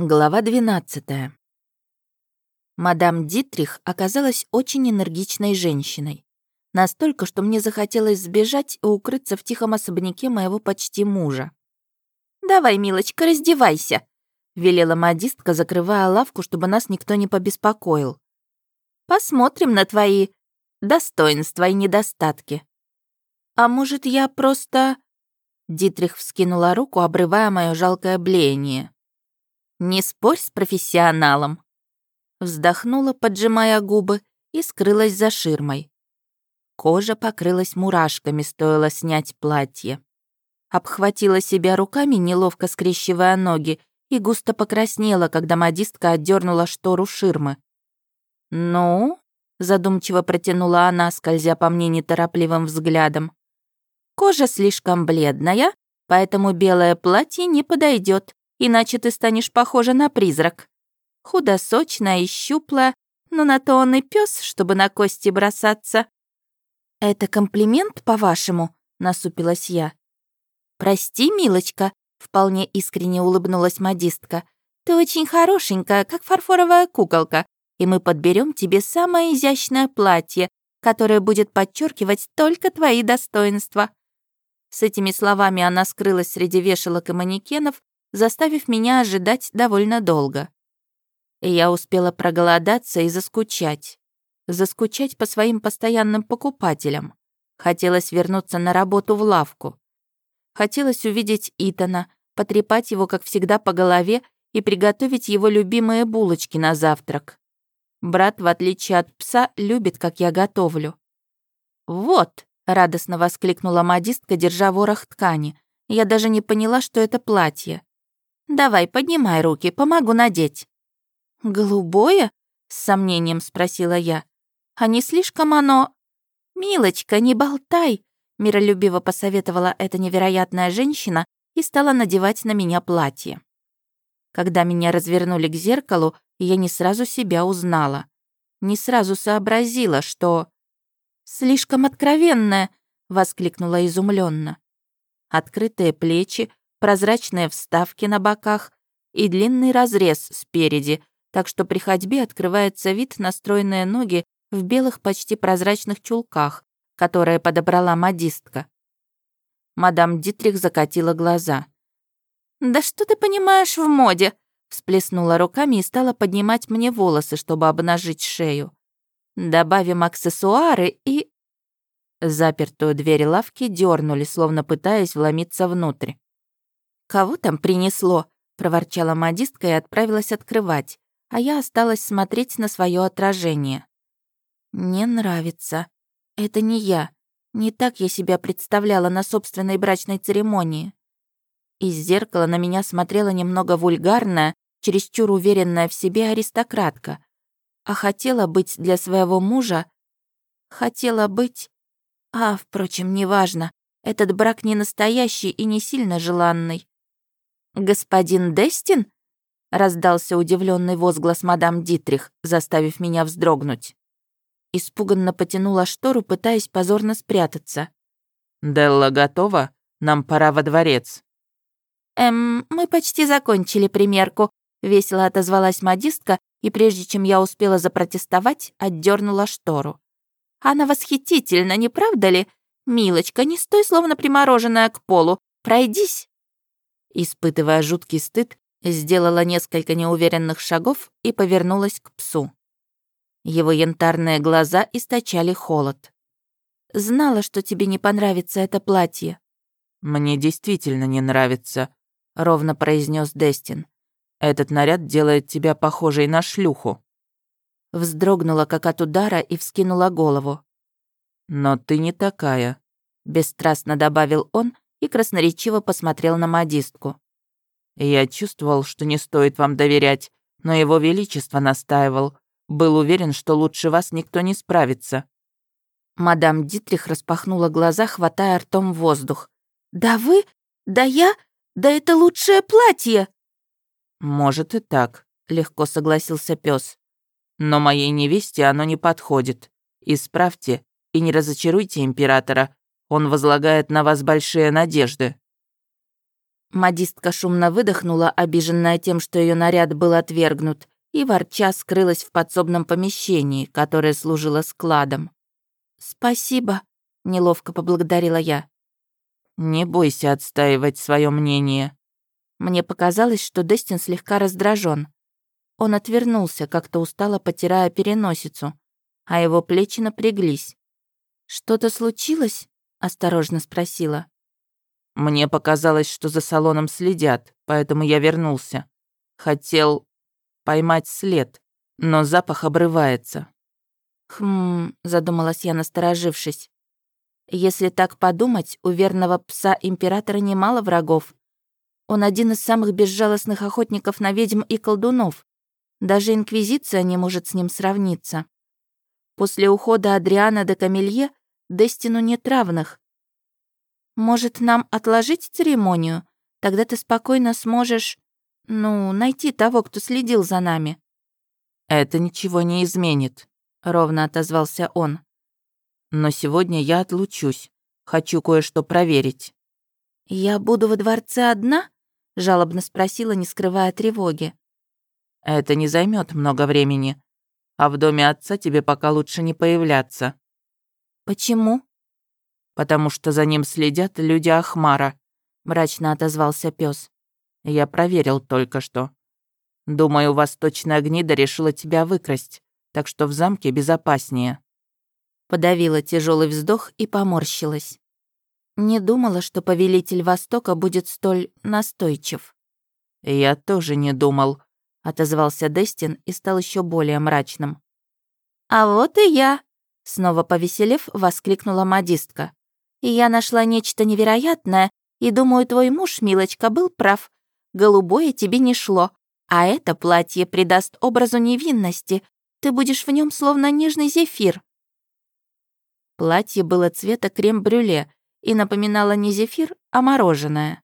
Глава 12. Мадам Дитрих оказалась очень энергичной женщиной. Настолько, что мне захотелось сбежать и укрыться в тихом особняке моего почти мужа. «Давай, милочка, раздевайся», — велела модистка, закрывая лавку, чтобы нас никто не побеспокоил. «Посмотрим на твои достоинства и недостатки». «А может, я просто...» Дитрих вскинула руку, обрывая мое жалкое блеяние. Не спорь с профессионалом. Вздохнула, поджимая губы, и скрылась за ширмой. Кожа покрылась мурашками, стоило снять платье. Обхватила себя руками, неловко скрещивая ноги, и густо покраснела, когда модистка отдернула штору ширмы. «Ну?» — задумчиво протянула она, скользя по мне неторопливым взглядом. «Кожа слишком бледная, поэтому белое платье не подойдет иначе ты станешь похожа на призрак. Худосочная и щуплая, но на то он и пес, чтобы на кости бросаться. «Это комплимент, по-вашему?» — насупилась я. «Прости, милочка», — вполне искренне улыбнулась модистка. «Ты очень хорошенькая, как фарфоровая куколка, и мы подберем тебе самое изящное платье, которое будет подчеркивать только твои достоинства». С этими словами она скрылась среди вешалок и манекенов, заставив меня ожидать довольно долго. Я успела проголодаться и заскучать. Заскучать по своим постоянным покупателям. Хотелось вернуться на работу в лавку. Хотелось увидеть Итана, потрепать его, как всегда, по голове и приготовить его любимые булочки на завтрак. Брат, в отличие от пса, любит, как я готовлю. «Вот!» — радостно воскликнула модистка, держа ворох ткани. Я даже не поняла, что это платье. Давай, поднимай руки, помогу надеть». «Голубое?» — с сомнением спросила я. «А не слишком оно...» «Милочка, не болтай!» — миролюбиво посоветовала эта невероятная женщина и стала надевать на меня платье. Когда меня развернули к зеркалу, я не сразу себя узнала. Не сразу сообразила, что... «Слишком откровенная!» — воскликнула изумленно. Открытые плечи, прозрачные вставки на боках и длинный разрез спереди, так что при ходьбе открывается вид на стройные ноги в белых почти прозрачных чулках, которые подобрала модистка. Мадам Дитрих закатила глаза. «Да что ты понимаешь в моде?» всплеснула руками и стала поднимать мне волосы, чтобы обнажить шею. «Добавим аксессуары и...» Запертую дверь лавки дернули, словно пытаясь вломиться внутрь. «Кого там принесло?» — проворчала модистка и отправилась открывать, а я осталась смотреть на свое отражение. «Не нравится. Это не я. Не так я себя представляла на собственной брачной церемонии». Из зеркала на меня смотрела немного вульгарная, чересчур уверенная в себе аристократка. А хотела быть для своего мужа... Хотела быть... А, впрочем, неважно. Этот брак не настоящий и не сильно желанный. «Господин Дестин?» — раздался удивленный возглас мадам Дитрих, заставив меня вздрогнуть. Испуганно потянула штору, пытаясь позорно спрятаться. «Делла готова? Нам пора во дворец». «Эм, мы почти закончили примерку», — весело отозвалась модистка, и прежде чем я успела запротестовать, отдернула штору. «Она восхитительна, не правда ли? Милочка, не стой, словно примороженная к полу. Пройдись». Испытывая жуткий стыд, сделала несколько неуверенных шагов и повернулась к псу. Его янтарные глаза источали холод. «Знала, что тебе не понравится это платье». «Мне действительно не нравится», — ровно произнес Дестин. «Этот наряд делает тебя похожей на шлюху». Вздрогнула, как от удара, и вскинула голову. «Но ты не такая», — бесстрастно добавил он и красноречиво посмотрел на модистку. «Я чувствовал, что не стоит вам доверять, но его величество настаивал. Был уверен, что лучше вас никто не справится». Мадам Дитрих распахнула глаза, хватая ртом воздух. «Да вы? Да я? Да это лучшее платье!» «Может и так», — легко согласился пес. «Но моей невесте оно не подходит. Исправьте и не разочаруйте императора. Он возлагает на вас большие надежды». Модистка шумно выдохнула, обиженная тем, что ее наряд был отвергнут, и ворча скрылась в подсобном помещении, которое служило складом. «Спасибо», — неловко поблагодарила я. «Не бойся отстаивать свое мнение». Мне показалось, что Дестин слегка раздражен. Он отвернулся, как-то устало потирая переносицу, а его плечи напряглись. «Что-то случилось?» — осторожно спросила. Мне показалось, что за салоном следят, поэтому я вернулся. Хотел поймать след, но запах обрывается. Хм, задумалась я, насторожившись. Если так подумать, у верного пса императора немало врагов. Он один из самых безжалостных охотников на ведьм и колдунов. Даже Инквизиция не может с ним сравниться. После ухода Адриана де Камелье Дестину нет равных, может, нам отложить церемонию? Тогда ты спокойно сможешь, ну, найти того, кто следил за нами». «Это ничего не изменит», — ровно отозвался он. «Но сегодня я отлучусь. Хочу кое-что проверить». «Я буду во дворце одна?» — жалобно спросила, не скрывая тревоги. «Это не займет много времени. А в доме отца тебе пока лучше не появляться». «Почему?» потому что за ним следят люди Ахмара», — мрачно отозвался пес. «Я проверил только что. Думаю, восточная гнида решила тебя выкрасть, так что в замке безопаснее». Подавила тяжелый вздох и поморщилась. Не думала, что повелитель Востока будет столь настойчив. «Я тоже не думал», — отозвался Дестин и стал еще более мрачным. «А вот и я!» — снова повеселев, воскликнула модистка. Я нашла нечто невероятное, и думаю, твой муж, милочка, был прав. Голубое тебе не шло, а это платье придаст образу невинности. Ты будешь в нем словно нежный зефир». Платье было цвета крем-брюле и напоминало не зефир, а мороженое.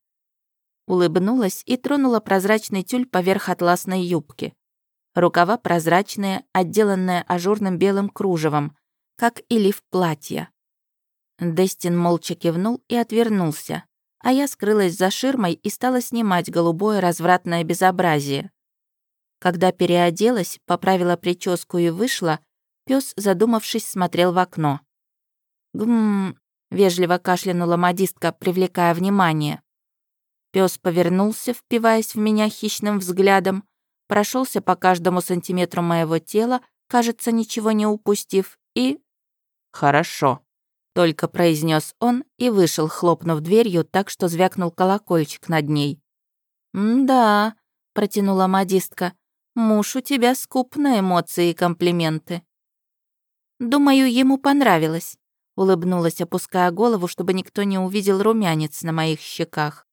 Улыбнулась и тронула прозрачный тюль поверх атласной юбки. Рукава прозрачные, отделанные ажурным белым кружевом, как и лиф платья. Дестин молча кивнул и отвернулся, а я скрылась за ширмой и стала снимать голубое развратное безобразие. Когда переоделась, поправила прическу и вышла, пес, задумавшись, смотрел в окно. «Гм...» — вежливо кашлянула модистка, привлекая внимание. Пес повернулся, впиваясь в меня хищным взглядом, прошелся по каждому сантиметру моего тела, кажется, ничего не упустив, и... «Хорошо», только произнес он и вышел, хлопнув дверью так, что звякнул колокольчик над ней. «Да», — протянула модистка, — «муж у тебя скуп на эмоции и комплименты». «Думаю, ему понравилось», — улыбнулась, опуская голову, чтобы никто не увидел румянец на моих щеках.